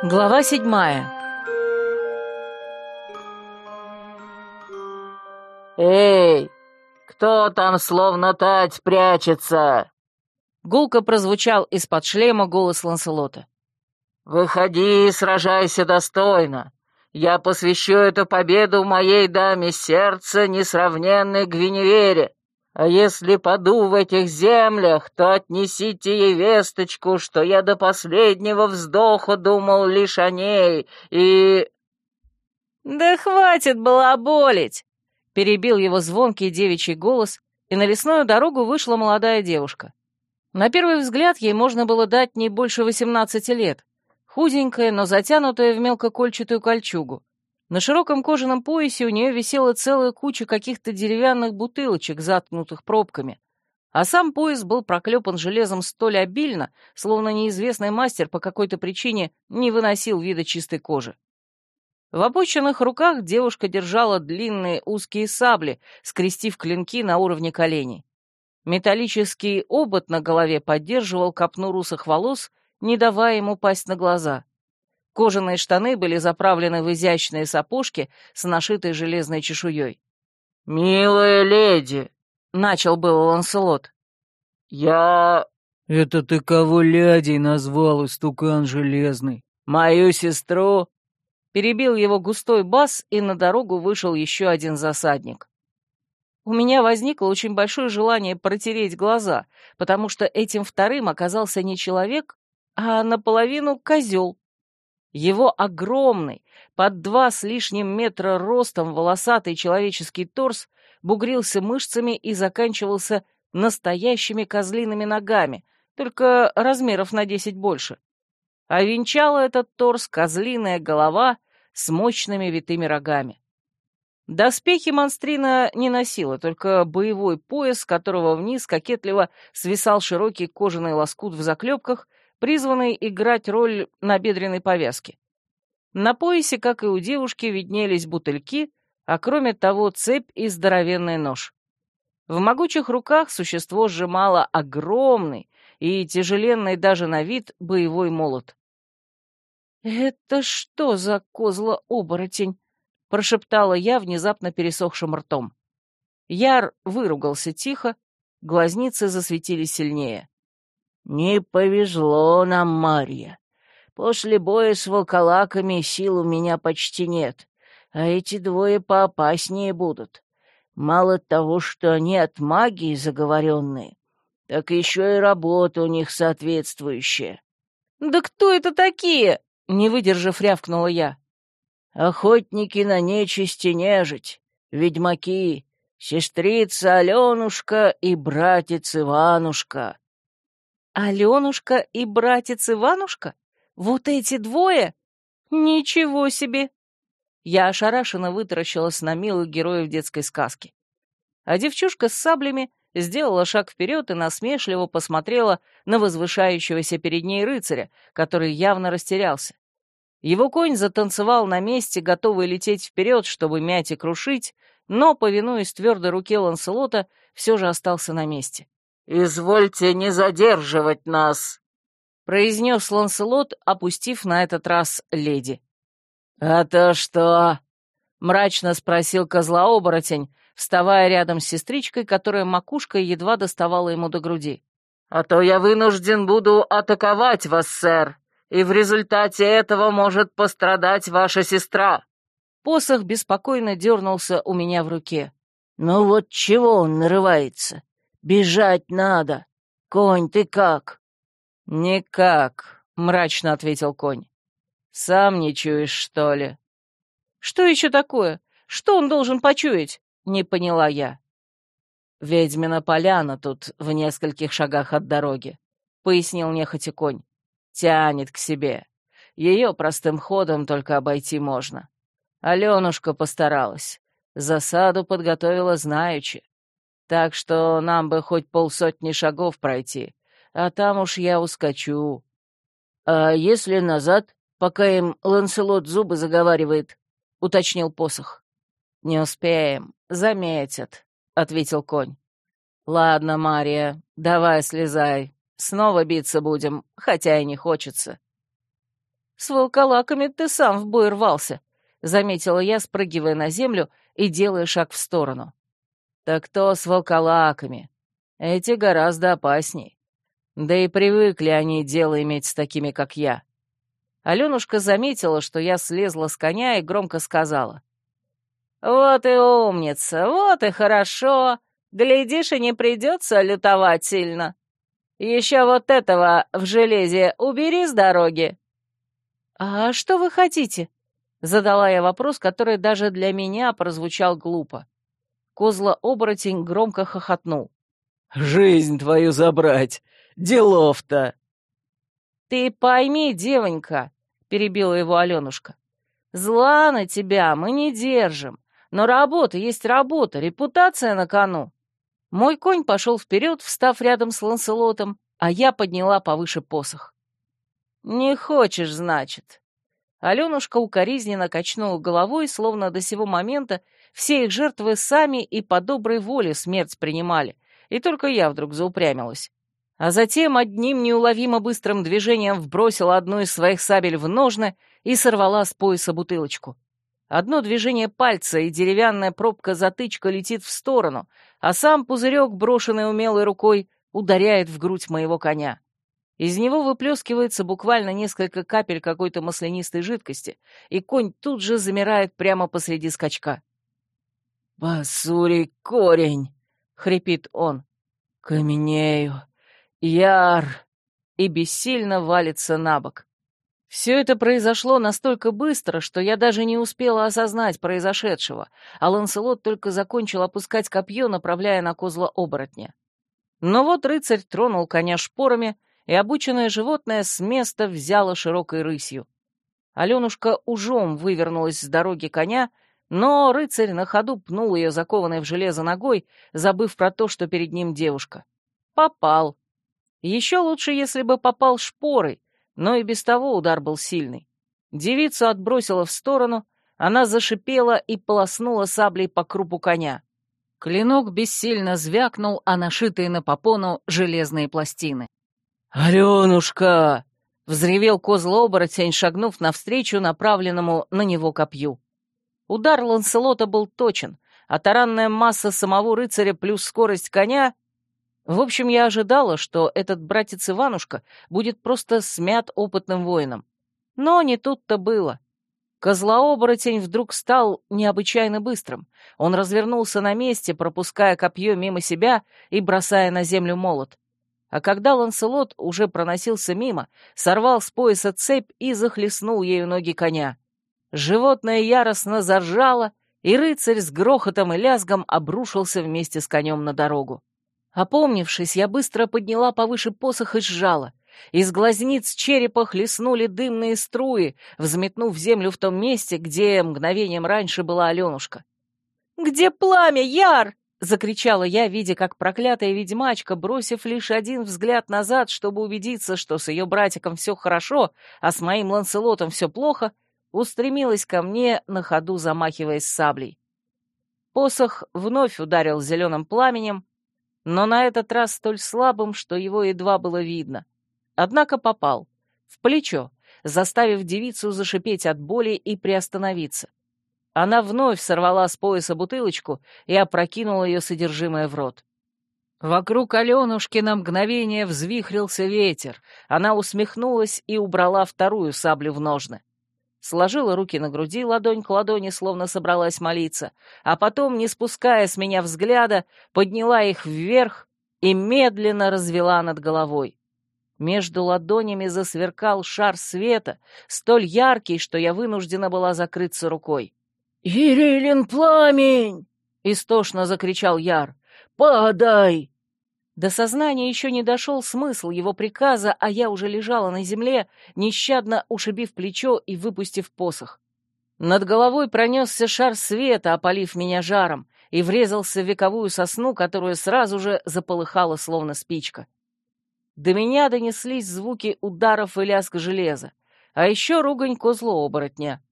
Глава седьмая. «Эй, кто там словно тать прячется?» Гулко прозвучал из-под шлема голос Ланселота. «Выходи и сражайся достойно. Я посвящу эту победу моей даме сердца, несравненной Гвиневере. А если паду в этих землях, то отнесите ей весточку, что я до последнего вздоха думал лишь о ней, и...» «Да хватит балаболить!» — перебил его звонкий девичий голос, и на лесную дорогу вышла молодая девушка. На первый взгляд ей можно было дать не больше восемнадцати лет. Худенькая, но затянутая в мелкокольчатую кольчугу. На широком кожаном поясе у нее висела целая куча каких-то деревянных бутылочек, заткнутых пробками. А сам пояс был проклепан железом столь обильно, словно неизвестный мастер по какой-то причине не выносил вида чистой кожи. В опущенных руках девушка держала длинные узкие сабли, скрестив клинки на уровне коленей. Металлический обод на голове поддерживал копну русых волос, не давая ему пасть на глаза. Кожаные штаны были заправлены в изящные сапожки с нашитой железной чешуей. «Милая леди!» — начал был Ланселот. «Я...» «Это ты кого лядей назвал, истукан железный?» «Мою сестру...» Перебил его густой бас, и на дорогу вышел еще один засадник. У меня возникло очень большое желание протереть глаза, потому что этим вторым оказался не человек, а наполовину козел. Его огромный, под два с лишним метра ростом волосатый человеческий торс бугрился мышцами и заканчивался настоящими козлиными ногами, только размеров на десять больше. А венчала этот торс козлиная голова с мощными витыми рогами. Доспехи монстрина не носила, только боевой пояс, которого вниз кокетливо свисал широкий кожаный лоскут в заклепках призванный играть роль набедренной повязки. На поясе, как и у девушки, виднелись бутыльки, а кроме того цепь и здоровенный нож. В могучих руках существо сжимало огромный и тяжеленный даже на вид боевой молот. «Это что за козла-оборотень?» — прошептала я внезапно пересохшим ртом. Яр выругался тихо, глазницы засветились сильнее. «Не повезло нам, Марья. После боя с волколаками сил у меня почти нет, а эти двое поопаснее будут. Мало того, что они от магии заговоренные, так еще и работа у них соответствующая». «Да кто это такие?» — не выдержав, рявкнула я. «Охотники на нечисть и нежить, ведьмаки, сестрица Аленушка и братец Иванушка». Аленушка и братец Иванушка? Вот эти двое? Ничего себе! Я ошарашенно вытаращилась на милых героев детской сказки. А девчушка с саблями сделала шаг вперед и насмешливо посмотрела на возвышающегося перед ней рыцаря, который явно растерялся. Его конь затанцевал на месте, готовый лететь вперед, чтобы мять и крушить, но, повинуясь твердой руке Ланселота, все же остался на месте. «Извольте не задерживать нас», — произнес Ланселот, опустив на этот раз леди. «А то что?» — мрачно спросил козлооборотень, вставая рядом с сестричкой, которая макушкой едва доставала ему до груди. «А то я вынужден буду атаковать вас, сэр, и в результате этого может пострадать ваша сестра». Посох беспокойно дернулся у меня в руке. «Ну вот чего он нарывается? Бежать надо. Конь, ты как?» «Никак», — мрачно ответил конь. «Сам не чуешь, что ли?» «Что еще такое? Что он должен почуять?» — не поняла я. «Ведьмина поляна тут, в нескольких шагах от дороги», — пояснил нехотя конь. «Тянет к себе. Ее простым ходом только обойти можно. Аленушка постаралась. Засаду подготовила знаючи. Так что нам бы хоть полсотни шагов пройти, а там уж я ускочу. А если назад, пока им Ланселот зубы заговаривает, — уточнил посох. «Не успеем, заметят», — ответил конь. «Ладно, Мария, давай слезай. Снова биться будем, хотя и не хочется». «С волколаками ты сам в бой рвался», — заметила я, спрыгивая на землю и делая шаг в сторону. «Так кто с волколаками? Эти гораздо опасней. Да и привыкли они дело иметь с такими, как я». Аленушка заметила, что я слезла с коня и громко сказала. «Вот и умница, вот и хорошо. Глядишь, и не придется лютовать сильно. Еще вот этого в железе убери с дороги». «А что вы хотите?» — задала я вопрос, который даже для меня прозвучал глупо. Козла-оборотень громко хохотнул. «Жизнь твою забрать! Делов-то!» «Ты пойми, девонька», — перебила его Аленушка, — «зла на тебя мы не держим, но работа есть работа, репутация на кону». Мой конь пошел вперед, встав рядом с Ланселотом, а я подняла повыше посох. «Не хочешь, значит?» Аленушка укоризненно качнула головой, словно до сего момента все их жертвы сами и по доброй воле смерть принимали, и только я вдруг заупрямилась. А затем одним неуловимо быстрым движением вбросила одну из своих сабель в ножны и сорвала с пояса бутылочку. Одно движение пальца, и деревянная пробка-затычка летит в сторону, а сам пузырек, брошенный умелой рукой, ударяет в грудь моего коня. Из него выплескивается буквально несколько капель какой-то маслянистой жидкости, и конь тут же замирает прямо посреди скачка. «Басурий корень!» — хрипит он. «Каменею! Яр!» и бессильно валится на бок. Все это произошло настолько быстро, что я даже не успела осознать произошедшего, а Ланселот только закончил опускать копье, направляя на козла оборотня. Но вот рыцарь тронул коня шпорами, и обученное животное с места взяло широкой рысью. Аленушка ужом вывернулась с дороги коня, но рыцарь на ходу пнул ее закованной в железо ногой, забыв про то, что перед ним девушка. Попал. Еще лучше, если бы попал шпорой, но и без того удар был сильный. Девицу отбросила в сторону, она зашипела и полоснула саблей по крупу коня. Клинок бессильно звякнул, а нашитые на попону железные пластины. «Аленушка!» — взревел козл-оборотень, шагнув навстречу направленному на него копью. Удар Ланселота был точен, а таранная масса самого рыцаря плюс скорость коня в общем, я ожидала, что этот братец Иванушка будет просто смят опытным воином. Но не тут-то было. Козлооборотень вдруг стал необычайно быстрым. Он развернулся на месте, пропуская копье мимо себя и бросая на землю молот. А когда Ланселот уже проносился мимо, сорвал с пояса цепь и захлестнул ею ноги коня. Животное яростно заржало, и рыцарь с грохотом и лязгом обрушился вместе с конем на дорогу. Опомнившись, я быстро подняла повыше посох и сжала. Из глазниц черепа хлестнули дымные струи, взметнув землю в том месте, где мгновением раньше была Аленушка. «Где пламя, Яр?» — закричала я, видя, как проклятая ведьмачка, бросив лишь один взгляд назад, чтобы убедиться, что с ее братиком все хорошо, а с моим Ланселотом все плохо, устремилась ко мне, на ходу замахиваясь саблей. Посох вновь ударил зеленым пламенем, но на этот раз столь слабым, что его едва было видно. Однако попал. В плечо, заставив девицу зашипеть от боли и приостановиться. Она вновь сорвала с пояса бутылочку и опрокинула ее содержимое в рот. Вокруг Аленушки на мгновение взвихрился ветер. Она усмехнулась и убрала вторую саблю в ножны сложила руки на груди, ладонь к ладони, словно собралась молиться, а потом, не спуская с меня взгляда, подняла их вверх и медленно развела над головой. Между ладонями засверкал шар света, столь яркий, что я вынуждена была закрыться рукой. «Ирилин пламень!» — истошно закричал Яр. «Подай!» До сознания еще не дошел смысл его приказа, а я уже лежала на земле, нещадно ушибив плечо и выпустив посох. Над головой пронесся шар света, опалив меня жаром, и врезался в вековую сосну, которая сразу же заполыхала, словно спичка. До меня донеслись звуки ударов и лязг железа, а еще ругань козло-оборотня.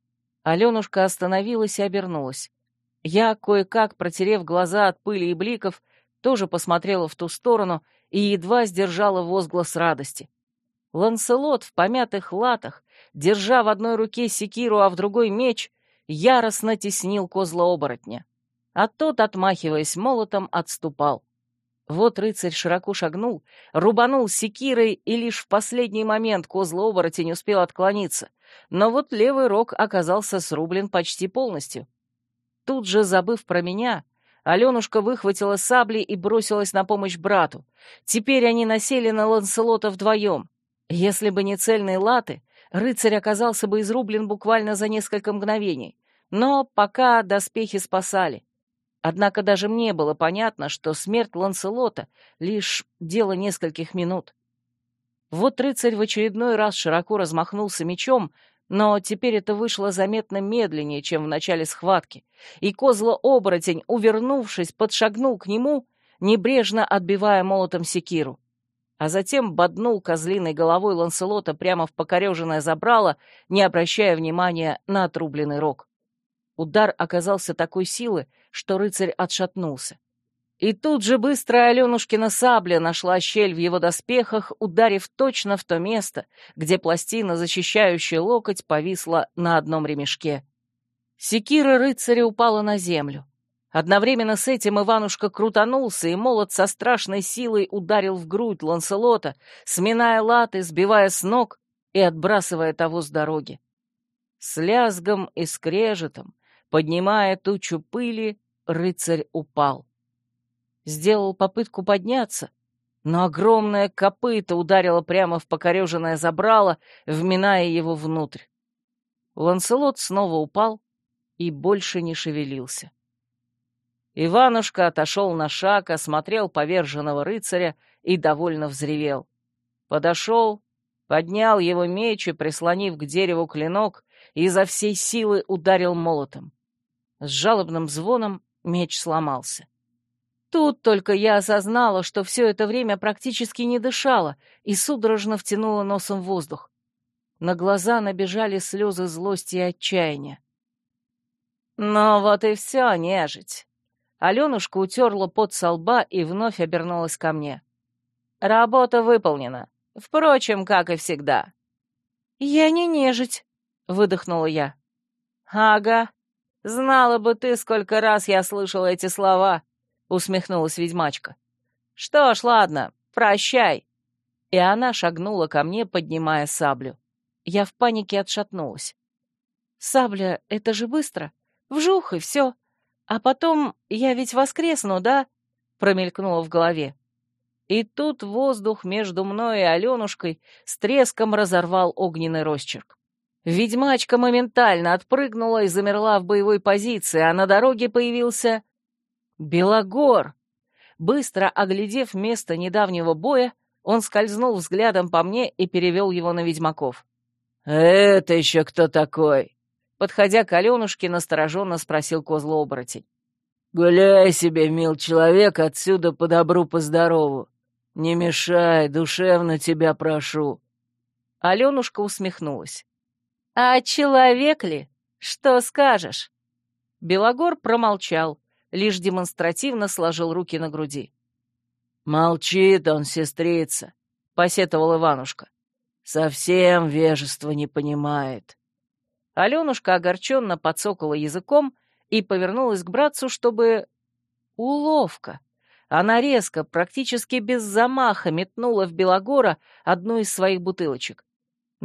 Аленушка остановилась и обернулась. Я, кое-как протерев глаза от пыли и бликов, тоже посмотрела в ту сторону и едва сдержала возглас радости. Ланселот в помятых латах, держа в одной руке секиру, а в другой меч, яростно теснил козла-оборотня. А тот, отмахиваясь молотом, отступал. Вот рыцарь широко шагнул, рубанул секирой, и лишь в последний момент козла-оборотень успел отклониться, но вот левый рог оказался срублен почти полностью. Тут же, забыв про меня, Аленушка выхватила сабли и бросилась на помощь брату. Теперь они насели на Ланселота вдвоем. Если бы не цельные латы, рыцарь оказался бы изрублен буквально за несколько мгновений. Но пока доспехи спасали. Однако даже мне было понятно, что смерть Ланселота — лишь дело нескольких минут. Вот рыцарь в очередной раз широко размахнулся мечом, но теперь это вышло заметно медленнее, чем в начале схватки, и козло-оборотень, увернувшись, подшагнул к нему, небрежно отбивая молотом секиру. А затем боднул козлиной головой Ланселота прямо в покореженное забрало, не обращая внимания на отрубленный рог. Удар оказался такой силы, что рыцарь отшатнулся. И тут же быстрая Аленушкина сабля нашла щель в его доспехах, ударив точно в то место, где пластина, защищающая локоть, повисла на одном ремешке. Секира рыцаря упала на землю. Одновременно с этим Иванушка крутанулся, и молот со страшной силой ударил в грудь Ланселота, сминая латы, сбивая с ног и отбрасывая того с дороги. С лязгом и скрежетом, поднимая тучу пыли, рыцарь упал сделал попытку подняться, но огромное копыто ударило прямо в покореженное забрало, вминая его внутрь. Ланселот снова упал и больше не шевелился. Иванушка отошел на шаг, осмотрел поверженного рыцаря и довольно взревел. Подошел, поднял его меч и, прислонив к дереву клинок, изо всей силы ударил молотом. С жалобным звоном меч сломался. Тут только я осознала, что все это время практически не дышала и судорожно втянула носом воздух. На глаза набежали слезы злости и отчаяния. «Ну вот и все, нежить!» Аленушка утерла пот со лба и вновь обернулась ко мне. «Работа выполнена. Впрочем, как и всегда». «Я не нежить», — выдохнула я. «Ага. Знала бы ты, сколько раз я слышала эти слова», — усмехнулась ведьмачка. «Что ж, ладно, прощай». И она шагнула ко мне, поднимая саблю. Я в панике отшатнулась. «Сабля — это же быстро. Вжух, и все. А потом я ведь воскресну, да?» — промелькнуло в голове. И тут воздух между мной и Аленушкой с треском разорвал огненный росчерк. Ведьмачка моментально отпрыгнула и замерла в боевой позиции, а на дороге появился Белогор! Быстро оглядев место недавнего боя, он скользнул взглядом по мне и перевел его на ведьмаков. «Это еще кто такой?» Подходя к Аленушке, настороженно спросил козло-оборотень. «Гуляй себе, мил человек, отсюда по добру, по здорову. Не мешай, душевно тебя прошу». Аленушка усмехнулась. «А человек ли? Что скажешь?» Белогор промолчал, лишь демонстративно сложил руки на груди. «Молчит он, сестрица», — посетовал Иванушка. «Совсем вежество не понимает». Аленушка огорченно подсокала языком и повернулась к братцу, чтобы... Уловка! Она резко, практически без замаха, метнула в Белогора одну из своих бутылочек.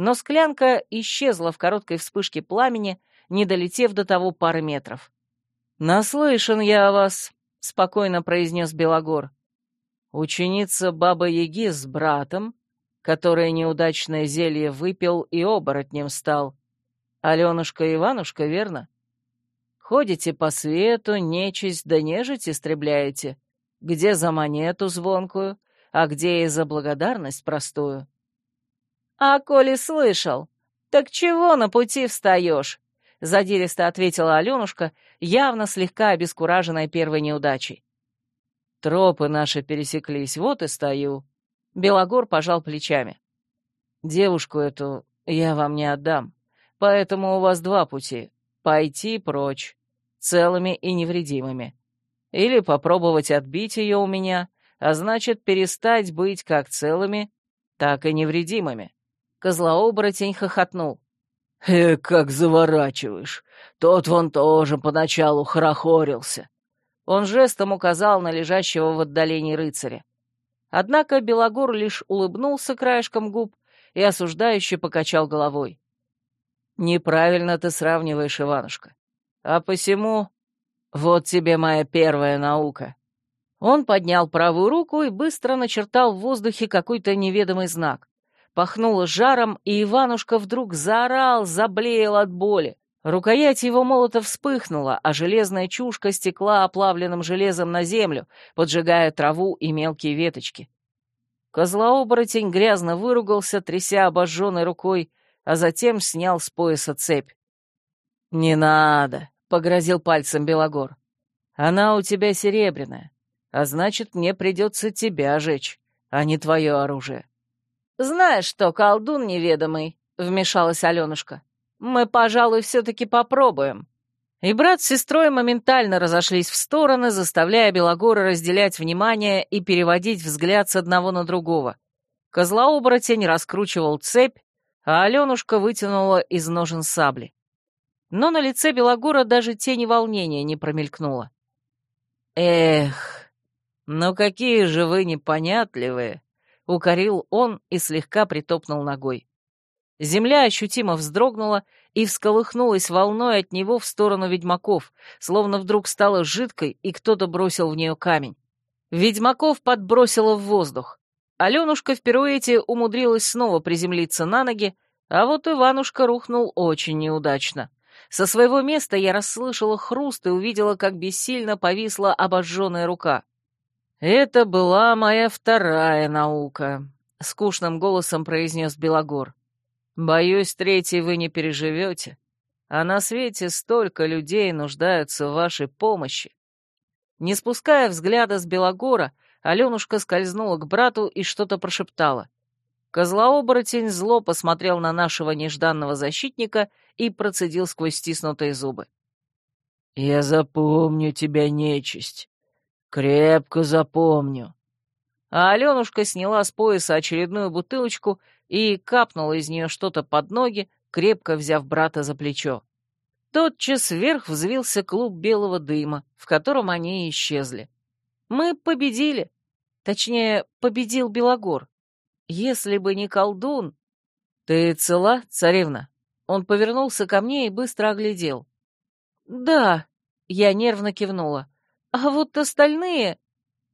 Но склянка исчезла в короткой вспышке пламени, не долетев до того пары метров. «Наслышан я о вас», — спокойно произнес Белогор. «Ученица Баба-Яги с братом, который неудачное зелье выпил и оборотнем стал. Аленушка Иванушка, верно? Ходите по свету, нечисть да нежить истребляете. Где за монету звонкую, а где и за благодарность простую?» «А коли слышал, так чего на пути встаешь?» задиристо ответила Аленушка, явно слегка обескураженная первой неудачей. Тропы наши пересеклись, вот и стою. Белогор пожал плечами. Девушку эту я вам не отдам, поэтому у вас два пути — пойти прочь, целыми и невредимыми. Или попробовать отбить ее у меня, а значит, перестать быть как целыми, так и невредимыми. Козлооборотень хохотнул. Э, как заворачиваешь. Тот вон тоже поначалу хорохорился. Он жестом указал на лежащего в отдалении рыцаря. Однако Белогор лишь улыбнулся краешком губ и осуждающе покачал головой. «Неправильно ты сравниваешь, Иванушка. А посему вот тебе моя первая наука». Он поднял правую руку и быстро начертал в воздухе какой-то неведомый знак. Пахнуло жаром, и Иванушка вдруг заорал, заблеял от боли. Рукоять его молота вспыхнула, а железная чушка стекла оплавленным железом на землю, поджигая траву и мелкие веточки. Козлооборотень грязно выругался, тряся обожженной рукой, а затем снял с пояса цепь. «Не надо», — погрозил пальцем Белогор. «Она у тебя серебряная, а значит, мне придется тебя жечь, а не твое оружие». «Знаешь что, колдун неведомый», — вмешалась Аленушка, — «мы, пожалуй, все-таки попробуем». И брат с сестрой моментально разошлись в стороны, заставляя Белогора разделять внимание и переводить взгляд с одного на другого. Козлооборотень раскручивал цепь, а Аленушка вытянула из ножен сабли. Но на лице Белогора даже тени волнения не промелькнуло. «Эх, ну какие же вы непонятливые!» — укорил он и слегка притопнул ногой. Земля ощутимо вздрогнула и всколыхнулась волной от него в сторону ведьмаков, словно вдруг стала жидкой, и кто-то бросил в нее камень. Ведьмаков подбросило в воздух. Аленушка в пируэте умудрилась снова приземлиться на ноги, а вот Иванушка рухнул очень неудачно. Со своего места я расслышала хруст и увидела, как бессильно повисла обожженная рука. «Это была моя вторая наука», — скучным голосом произнес Белогор. «Боюсь, третий вы не переживете, а на свете столько людей нуждаются в вашей помощи». Не спуская взгляда с Белогора, Аленушка скользнула к брату и что-то прошептала. Козлооборотень зло посмотрел на нашего нежданного защитника и процедил сквозь стиснутые зубы. «Я запомню тебя, нечисть. Крепко запомню». А Аленушка сняла с пояса очередную бутылочку и капнула из нее что-то под ноги, крепко взяв брата за плечо. Тотчас вверх взвился клуб белого дыма, в котором они исчезли. Мы победили. Точнее, победил Белогор. Если бы не колдун... Ты цела, царевна? Он повернулся ко мне и быстро оглядел. Да, я нервно кивнула. А вот остальные...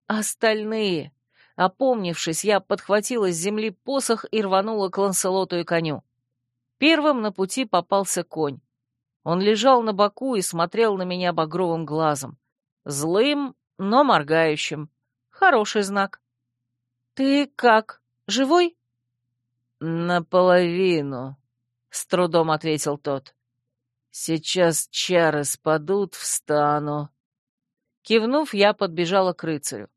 Остальные... Опомнившись, я подхватила с земли посох и рванула к Ланселоту и коню. Первым на пути попался конь. Он лежал на боку и смотрел на меня багровым глазом. Злым, но моргающим. Хороший знак. «Ты как, живой?» «Наполовину», — с трудом ответил тот. «Сейчас чары спадут, встану». Кивнув, я подбежала к рыцарю.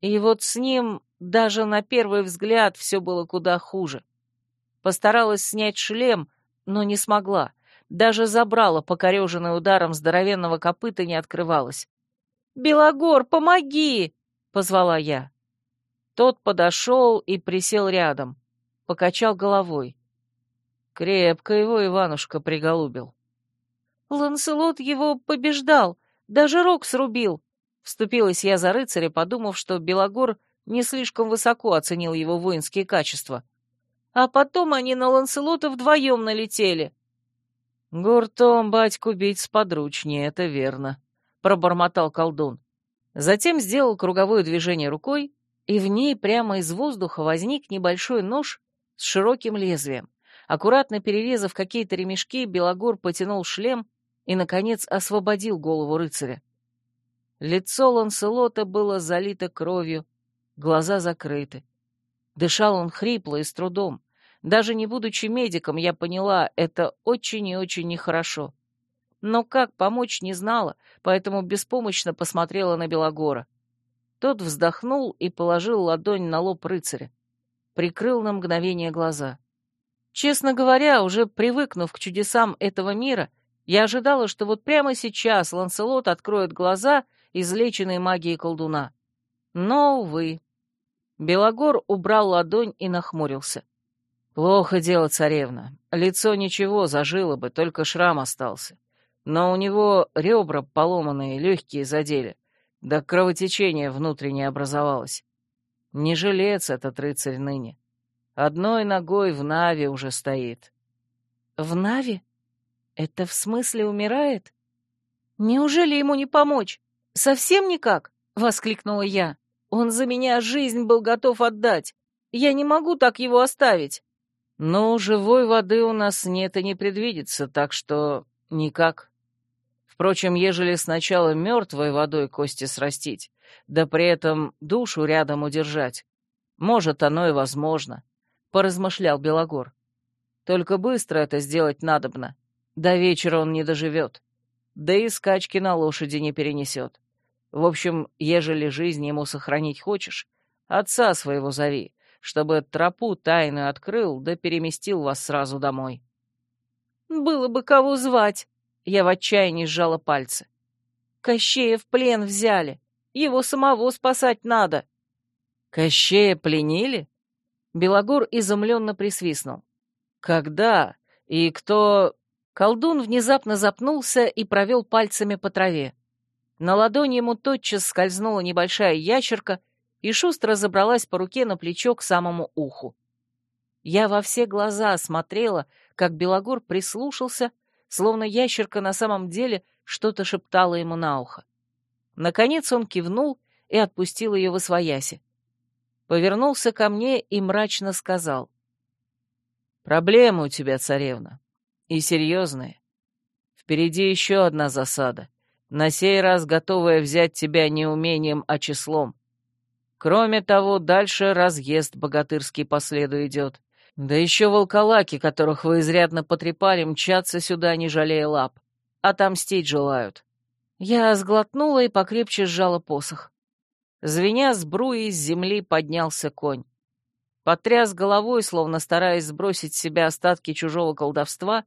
И вот с ним даже на первый взгляд все было куда хуже. Постаралась снять шлем, но не смогла. Даже забрала, покореженный ударом здоровенного копыта, не открывалась. «Белогор, помоги!» — позвала я. Тот подошел и присел рядом, покачал головой. Крепко его Иванушка приголубил. «Ланселот его побеждал, даже рог срубил», Вступилась я за рыцаря, подумав, что Белогор не слишком высоко оценил его воинские качества. А потом они на Ланселота вдвоем налетели. «Гуртом батьку бить сподручнее, это верно», — пробормотал колдун. Затем сделал круговое движение рукой, и в ней прямо из воздуха возник небольшой нож с широким лезвием. Аккуратно перерезав какие-то ремешки, Белогор потянул шлем и, наконец, освободил голову рыцаря. Лицо Ланселота было залито кровью, глаза закрыты. Дышал он хрипло и с трудом. Даже не будучи медиком, я поняла, это очень и очень нехорошо. Но как помочь не знала, поэтому беспомощно посмотрела на Белогора. Тот вздохнул и положил ладонь на лоб рыцаря. Прикрыл на мгновение глаза. Честно говоря, уже привыкнув к чудесам этого мира, я ожидала, что вот прямо сейчас Ланселот откроет глаза — излеченный магией колдуна. Но, увы. Белогор убрал ладонь и нахмурился. Плохо дело, царевна. Лицо ничего, зажило бы, только шрам остался. Но у него ребра поломанные, легкие задели, да кровотечение внутреннее образовалось. Не жилец этот рыцарь ныне. Одной ногой в Нави уже стоит. В Нави? Это в смысле умирает? Неужели ему не помочь? Совсем никак? Воскликнула я. Он за меня жизнь был готов отдать. Я не могу так его оставить. «Ну, живой воды у нас нет и не предвидится, так что никак. Впрочем, ежели сначала мертвой водой кости срастить, да при этом душу рядом удержать, может, оно и возможно», — поразмышлял Белогор. «Только быстро это сделать надобно. До вечера он не доживет. Да и скачки на лошади не перенесет. В общем, ежели жизнь ему сохранить хочешь, отца своего зови, чтобы тропу тайную открыл, да переместил вас сразу домой. Было бы кого звать. Я в отчаянии сжала пальцы. Кощея в плен взяли. Его самого спасать надо. Кощея пленили? Белогор изумленно присвистнул. Когда? И кто... Колдун внезапно запнулся и провел пальцами по траве. На ладони ему тотчас скользнула небольшая ящерка и шустро забралась по руке на плечо к самому уху. Я во все глаза смотрела, как Белогор прислушался, словно ящерка на самом деле что-то шептала ему на ухо. Наконец он кивнул и отпустил ее в освояси. Повернулся ко мне и мрачно сказал. «Проблемы у тебя, царевна, и серьезные. Впереди еще одна засада, на сей раз готовая взять тебя не умением, а числом. Кроме того, дальше разъезд богатырский по следу идет. Да еще волколаки, которых вы изрядно потрепали, мчатся сюда, не жалея лап. Отомстить желают. Я сглотнула и покрепче сжала посох. Звеня с бруи с земли поднялся конь. Потряс головой, словно стараясь сбросить с себя остатки чужого колдовства,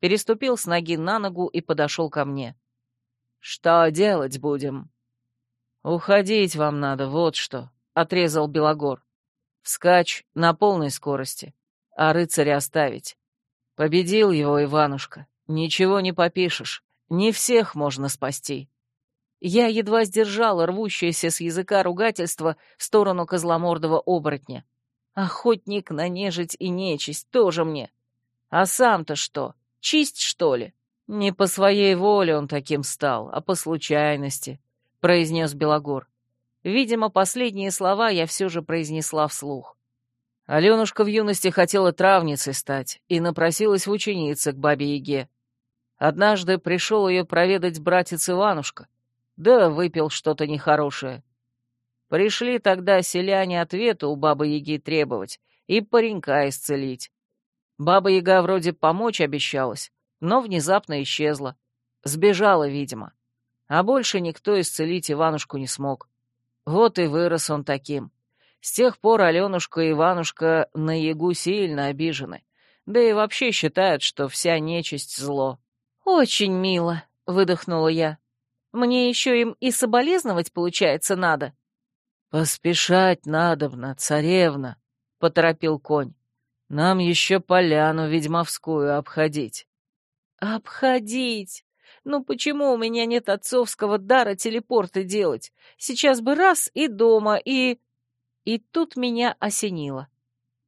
переступил с ноги на ногу и подошел ко мне. «Что делать будем?» «Уходить вам надо, вот что», — отрезал Белогор. «Вскачь на полной скорости, а рыцаря оставить. Победил его Иванушка, ничего не попишешь, не всех можно спасти». Я едва сдержала рвущееся с языка ругательство в сторону козломордого оборотня. Охотник на нежить и нечисть тоже мне. А сам-то что, чисть, что ли? Не по своей воле он таким стал, а по случайности произнес Белогор. Видимо, последние слова я все же произнесла вслух. Аленушка в юности хотела травницей стать и напросилась в ученицы к бабе-яге. Однажды пришел ее проведать братец Иванушка, да выпил что-то нехорошее. Пришли тогда селяне ответа у бабы-яги требовать и паренька исцелить. Баба-яга вроде помочь обещалась, но внезапно исчезла. Сбежала, видимо а больше никто исцелить Иванушку не смог. Вот и вырос он таким. С тех пор Аленушка и Иванушка на Ягу сильно обижены, да и вообще считают, что вся нечисть — зло. «Очень мило», — выдохнула я. «Мне еще им и соболезновать, получается, надо». «Поспешать надобно, царевна», — поторопил конь. «Нам еще поляну ведьмовскую обходить». «Обходить!» Ну почему у меня нет отцовского дара телепорты делать? Сейчас бы раз и дома, и... И тут меня осенило.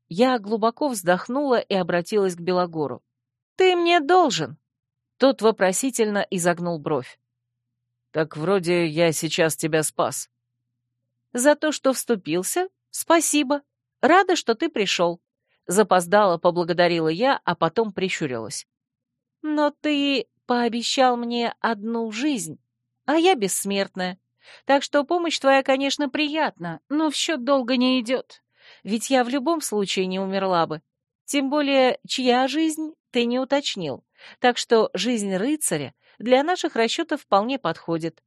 Я глубоко вздохнула и обратилась к Белогору. «Ты мне должен!» Тот вопросительно изогнул бровь. «Так вроде я сейчас тебя спас». «За то, что вступился? Спасибо. Рада, что ты пришел». Запоздала, поблагодарила я, а потом прищурилась. «Но ты пообещал мне одну жизнь, а я бессмертная. Так что помощь твоя, конечно, приятна, но в счет долго не идет. Ведь я в любом случае не умерла бы. Тем более, чья жизнь, ты не уточнил. Так что жизнь рыцаря для наших расчетов вполне подходит.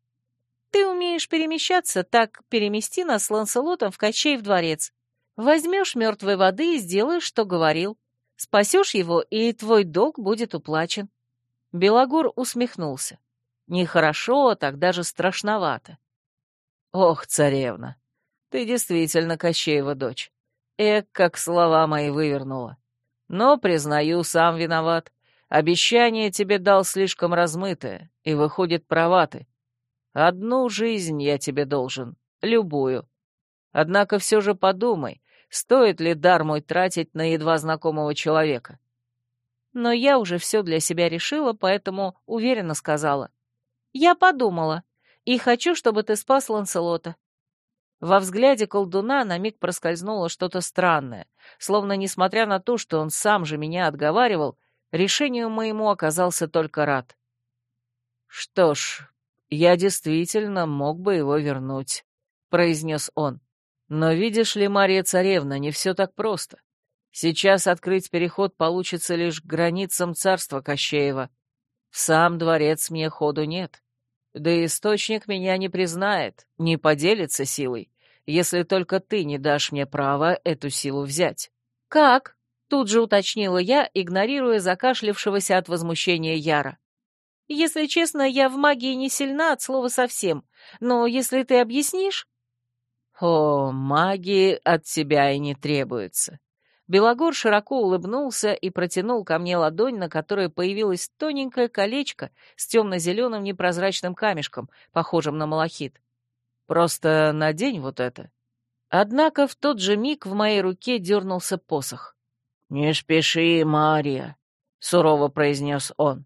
Ты умеешь перемещаться, так перемести нас с Ланселотом в Качей дворец. Возьмешь мертвой воды и сделаешь, что говорил. Спасешь его, и твой долг будет уплачен. Белогор усмехнулся. Нехорошо, так даже страшновато. «Ох, царевна, ты действительно Кощеева дочь. Эк, как слова мои вывернула. Но, признаю, сам виноват. Обещание тебе дал слишком размытое, и выходит права ты. Одну жизнь я тебе должен, любую. Однако все же подумай, стоит ли дар мой тратить на едва знакомого человека. Но я уже все для себя решила, поэтому уверенно сказала. Я подумала, и хочу, чтобы ты спас Ланселота. Во взгляде колдуна на миг проскользнуло что-то странное, словно, несмотря на то, что он сам же меня отговаривал, решению моему оказался только рад. Что ж, «Я действительно мог бы его вернуть», — произнес он. «Но видишь ли, Мария Царевна, не все так просто. Сейчас открыть переход получится лишь к границам царства Кощеева. В сам дворец мне ходу нет. Да источник меня не признает, не поделится силой, если только ты не дашь мне права эту силу взять». «Как?» — тут же уточнила я, игнорируя закашлившегося от возмущения Яра. Если честно, я в магии не сильна от слова совсем, но если ты объяснишь...» «О, магии от тебя и не требуется». Белогор широко улыбнулся и протянул ко мне ладонь, на которой появилось тоненькое колечко с темно-зеленым непрозрачным камешком, похожим на малахит. «Просто надень вот это». Однако в тот же миг в моей руке дернулся посох. «Не спеши, Мария», — сурово произнес он.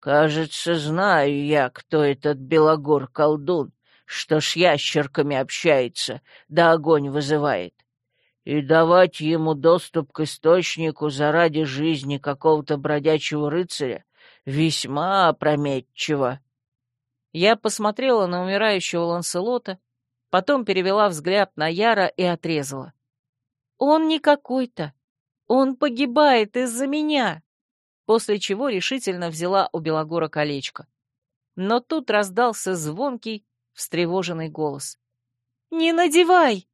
Кажется, знаю я, кто этот белогор-колдун, что с ящерками общается, да огонь вызывает. И давать ему доступ к источнику заради жизни какого-то бродячего рыцаря весьма опрометчиво. Я посмотрела на умирающего Ланселота, потом перевела взгляд на Яра и отрезала. «Он не какой-то. Он погибает из-за меня!» после чего решительно взяла у Белогора колечко. Но тут раздался звонкий, встревоженный голос. «Не надевай!»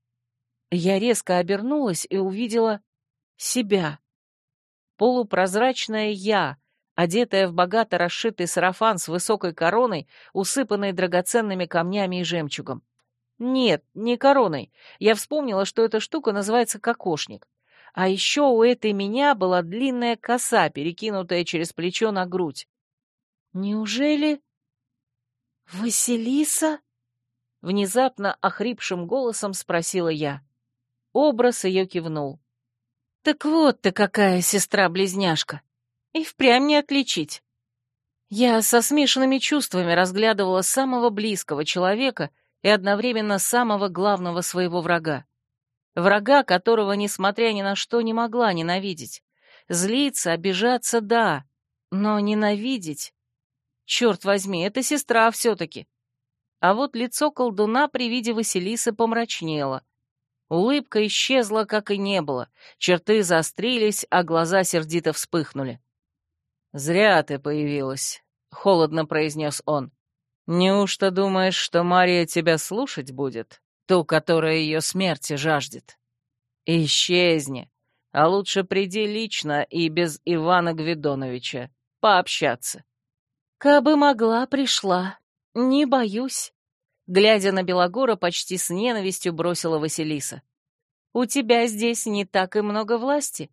Я резко обернулась и увидела себя. Полупрозрачное я, одетая в богато расшитый сарафан с высокой короной, усыпанной драгоценными камнями и жемчугом. Нет, не короной. Я вспомнила, что эта штука называется кокошник. А еще у этой меня была длинная коса, перекинутая через плечо на грудь. Неужели... «Василиса?» Внезапно охрипшим голосом спросила я. Образ ее кивнул. «Так вот ты какая сестра-близняшка! И впрямь не отличить!» Я со смешанными чувствами разглядывала самого близкого человека и одновременно самого главного своего врага. Врага, которого, несмотря ни на что, не могла ненавидеть. Злиться, обижаться — да, но ненавидеть... Черт возьми, это сестра все-таки. А вот лицо колдуна при виде Василисы помрачнело. Улыбка исчезла, как и не было, черты заострились, а глаза сердито вспыхнули. «Зря ты появилась», — холодно произнес он. «Неужто думаешь, что Мария тебя слушать будет?» ту, которая ее смерти жаждет. Исчезни, а лучше приди лично и без Ивана Гвидоновича пообщаться. Кабы могла, пришла. Не боюсь. Глядя на Белогора, почти с ненавистью бросила Василиса. У тебя здесь не так и много власти.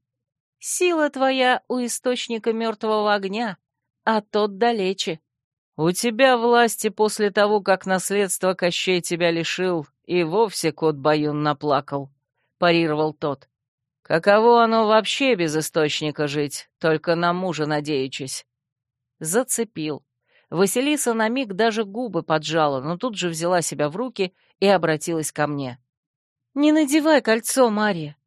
Сила твоя у источника мертвого огня, а тот далече. У тебя власти после того, как наследство Кощей тебя лишил, и вовсе кот Баюн наплакал, — парировал тот. Каково оно вообще без источника жить, только на мужа надеючись? Зацепил. Василиса на миг даже губы поджала, но тут же взяла себя в руки и обратилась ко мне. «Не надевай кольцо, Мария.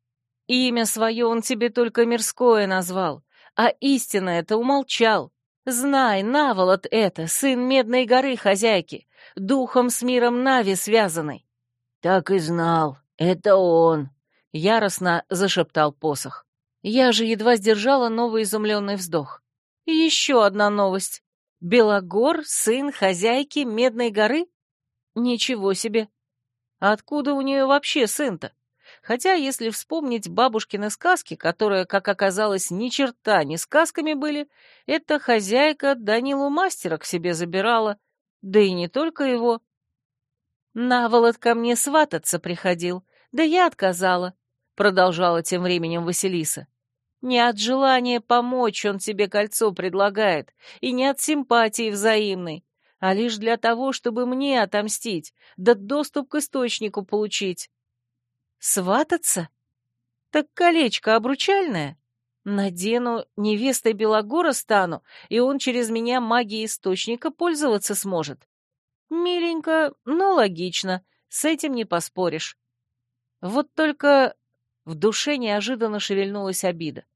Имя свое он тебе только мирское назвал, а истинно это умолчал. Знай, Наволод это, сын Медной горы хозяйки, духом с миром Нави связанный. «Так и знал. Это он!» — яростно зашептал посох. Я же едва сдержала новый изумленный вздох. Еще одна новость. Белогор — сын хозяйки Медной горы? Ничего себе! Откуда у нее вообще сын-то? Хотя, если вспомнить бабушкины сказки, которые, как оказалось, ни черта не сказками были, эта хозяйка Данилу мастера к себе забирала, да и не только его. «Наволод ко мне свататься приходил, да я отказала», — продолжала тем временем Василиса. Не от желания помочь он тебе кольцо предлагает, и не от симпатии взаимной, а лишь для того, чтобы мне отомстить, да доступ к источнику получить. Свататься? Так колечко обручальное? Надену, невестой Белогора стану, и он через меня магией источника пользоваться сможет. Миленько, но логично, с этим не поспоришь. Вот только в душе неожиданно шевельнулась обида.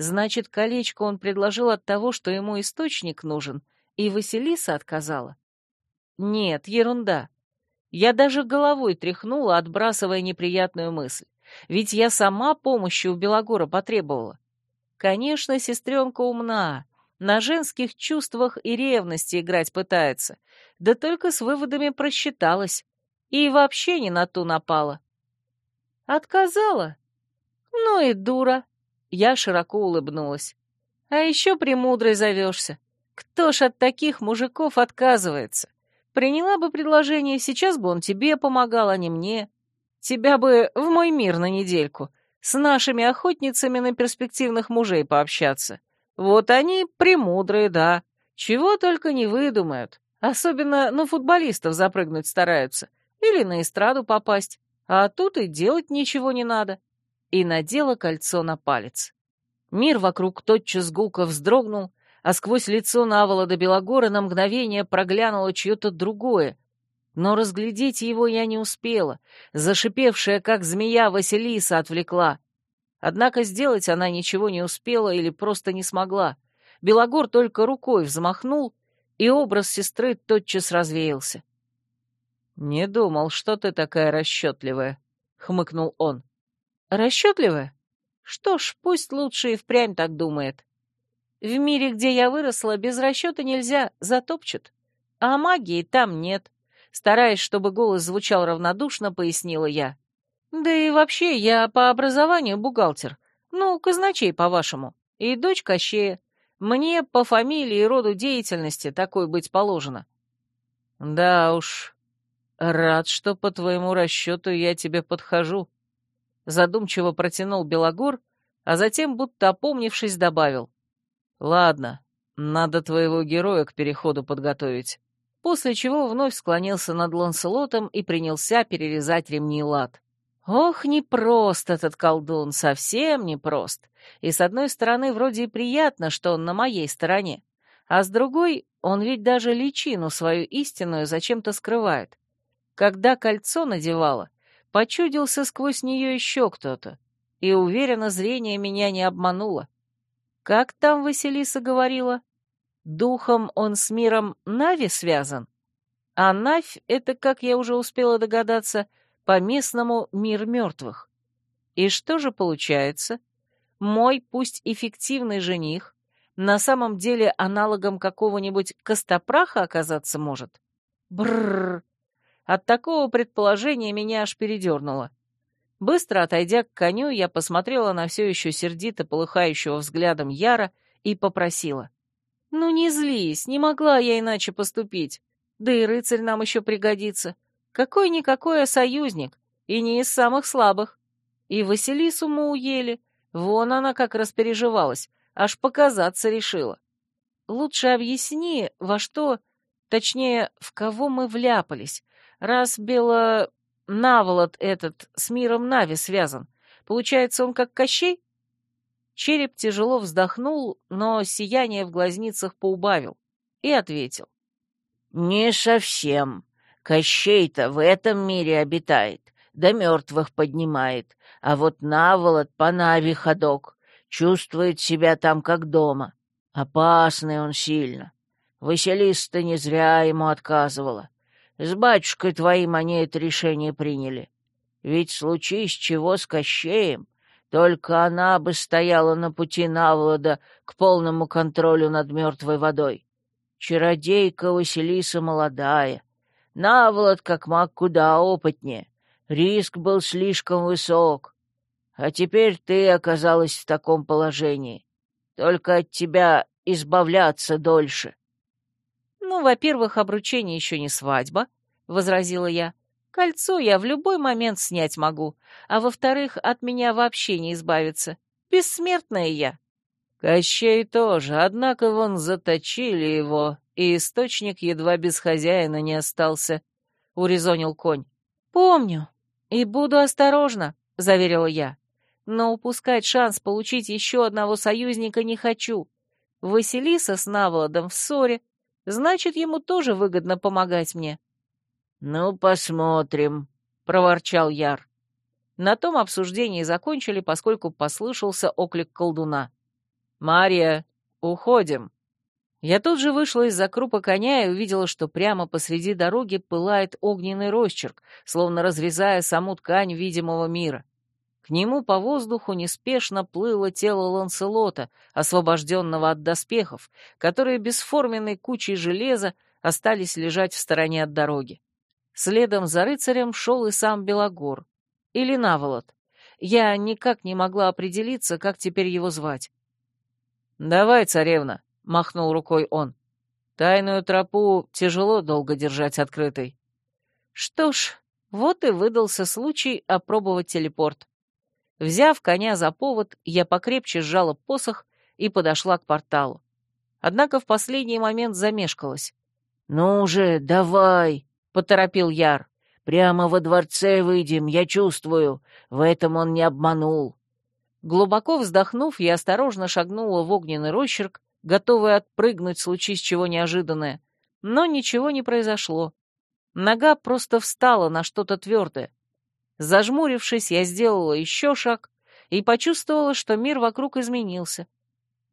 Значит, колечко он предложил от того, что ему источник нужен, и Василиса отказала? Нет, ерунда. Я даже головой тряхнула, отбрасывая неприятную мысль. Ведь я сама помощи у Белогора потребовала. Конечно, сестренка умна, на женских чувствах и ревности играть пытается, да только с выводами просчиталась и вообще не на ту напала. Отказала? Ну и дура. Я широко улыбнулась. А еще премудрой зовешься. Кто ж от таких мужиков отказывается? Приняла бы предложение, сейчас бы он тебе помогал, а не мне. Тебя бы в мой мир на недельку, с нашими охотницами на перспективных мужей пообщаться. Вот они премудрые, да. Чего только не выдумают. Особенно на футболистов запрыгнуть стараются. Или на эстраду попасть. А тут и делать ничего не надо и надела кольцо на палец. Мир вокруг тотчас гулко вздрогнул, а сквозь лицо Навола до Белогора на мгновение проглянуло чье-то другое. Но разглядеть его я не успела, зашипевшая, как змея, Василиса отвлекла. Однако сделать она ничего не успела или просто не смогла. Белогор только рукой взмахнул, и образ сестры тотчас развеялся. «Не думал, что ты такая расчетливая», — хмыкнул он. Расчетливая? Что ж, пусть лучше и впрямь так думает. В мире, где я выросла, без расчета нельзя, затопчут. А магии там нет. Стараясь, чтобы голос звучал равнодушно, пояснила я. Да и вообще, я по образованию бухгалтер. Ну, казначей, по-вашему. И дочь Кощея. Мне по фамилии и роду деятельности такой быть положено. Да уж, рад, что по твоему расчету я тебе подхожу, задумчиво протянул Белогор, а затем, будто опомнившись, добавил. «Ладно, надо твоего героя к переходу подготовить». После чего вновь склонился над Ланселотом и принялся перерезать ремни лад. Ох, непрост этот колдун, совсем непрост. И с одной стороны, вроде и приятно, что он на моей стороне, а с другой, он ведь даже личину свою истинную зачем-то скрывает. Когда кольцо надевала, Почудился сквозь нее еще кто-то, и уверенно зрение меня не обмануло. Как там Василиса говорила? Духом он с миром Нави связан? А Навь — это, как я уже успела догадаться, по-местному мир мертвых. И что же получается? Мой, пусть эффективный жених, на самом деле аналогом какого-нибудь костопраха оказаться может? Бррр, от такого предположения меня аж передернуло. Быстро отойдя к коню, я посмотрела на все еще сердито полыхающего взглядом Яра и попросила. «Ну не злись, не могла я иначе поступить. Да и рыцарь нам еще пригодится. Какой-никакой, а союзник, и не из самых слабых. И Василису мы уели. Вон она как распереживалась, аж показаться решила. Лучше объясни, во что, точнее, в кого мы вляпались, Раз бело... Наволот этот с миром Нави связан, получается, он как Кощей? Череп тяжело вздохнул, но сияние в глазницах поубавил и ответил. «Не совсем. Кощей-то в этом мире обитает, да мертвых поднимает, а вот Наволот по Нави ходок, чувствует себя там как дома. Опасный он сильно. Василиса-то не зря ему отказывала. С батюшкой твоим они это решение приняли. Ведь случись чего с Кощеем, только она бы стояла на пути Навлада к полному контролю над мертвой водой. Чародейка Василиса молодая. Навлад, как маг, куда опытнее. Риск был слишком высок. А теперь ты оказалась в таком положении. Только от тебя избавляться дольше. «Ну, во-первых, обручение еще не свадьба», — возразила я. «Кольцо я в любой момент снять могу, а во-вторых, от меня вообще не избавиться. Бессмертная я. Кощей тоже, однако вон заточили его, и источник едва без хозяина не остался, — урезонил конь. Помню. И буду осторожна, — заверила я. Но упускать шанс получить еще одного союзника не хочу. Василиса с Наволодом в ссоре, значит, ему тоже выгодно помогать мне. «Ну, посмотрим», — проворчал Яр. На том обсуждение закончили, поскольку послышался оклик колдуна. «Мария, уходим!» Я тут же вышла из-за крупа коня и увидела, что прямо посреди дороги пылает огненный росчерк, словно разрезая саму ткань видимого мира. К нему по воздуху неспешно плыло тело Ланселота, освобожденного от доспехов, которые бесформенной кучей железа остались лежать в стороне от дороги. Следом за рыцарем шел и сам Белогор. Или Наволод. Я никак не могла определиться, как теперь его звать. «Давай, царевна», — махнул рукой он. «Тайную тропу тяжело долго держать открытой». Что ж, вот и выдался случай опробовать телепорт. Взяв коня за повод, я покрепче сжала посох и подошла к порталу. Однако в последний момент замешкалась. «Ну же, давай!» — поторопил Яр. «Прямо во дворце выйдем, я чувствую. В этом он не обманул». Глубоко вздохнув, я осторожно шагнула в огненный рощерк, готовая отпрыгнуть, случись чего неожиданное. Но ничего не произошло. Нога просто встала на что-то твердое. Зажмурившись, я сделала еще шаг и почувствовала, что мир вокруг изменился.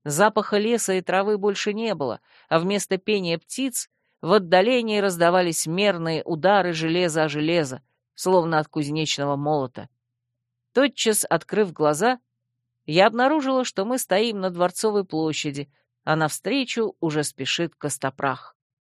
Запаха леса и травы больше не было, а вместо пения птиц в отдалении раздавались мерные удары железа о железо, словно от кузнечного молота. Тотчас, открыв глаза, я обнаружила, что мы стоим на Дворцовой площади, а навстречу уже спешит Костопрах.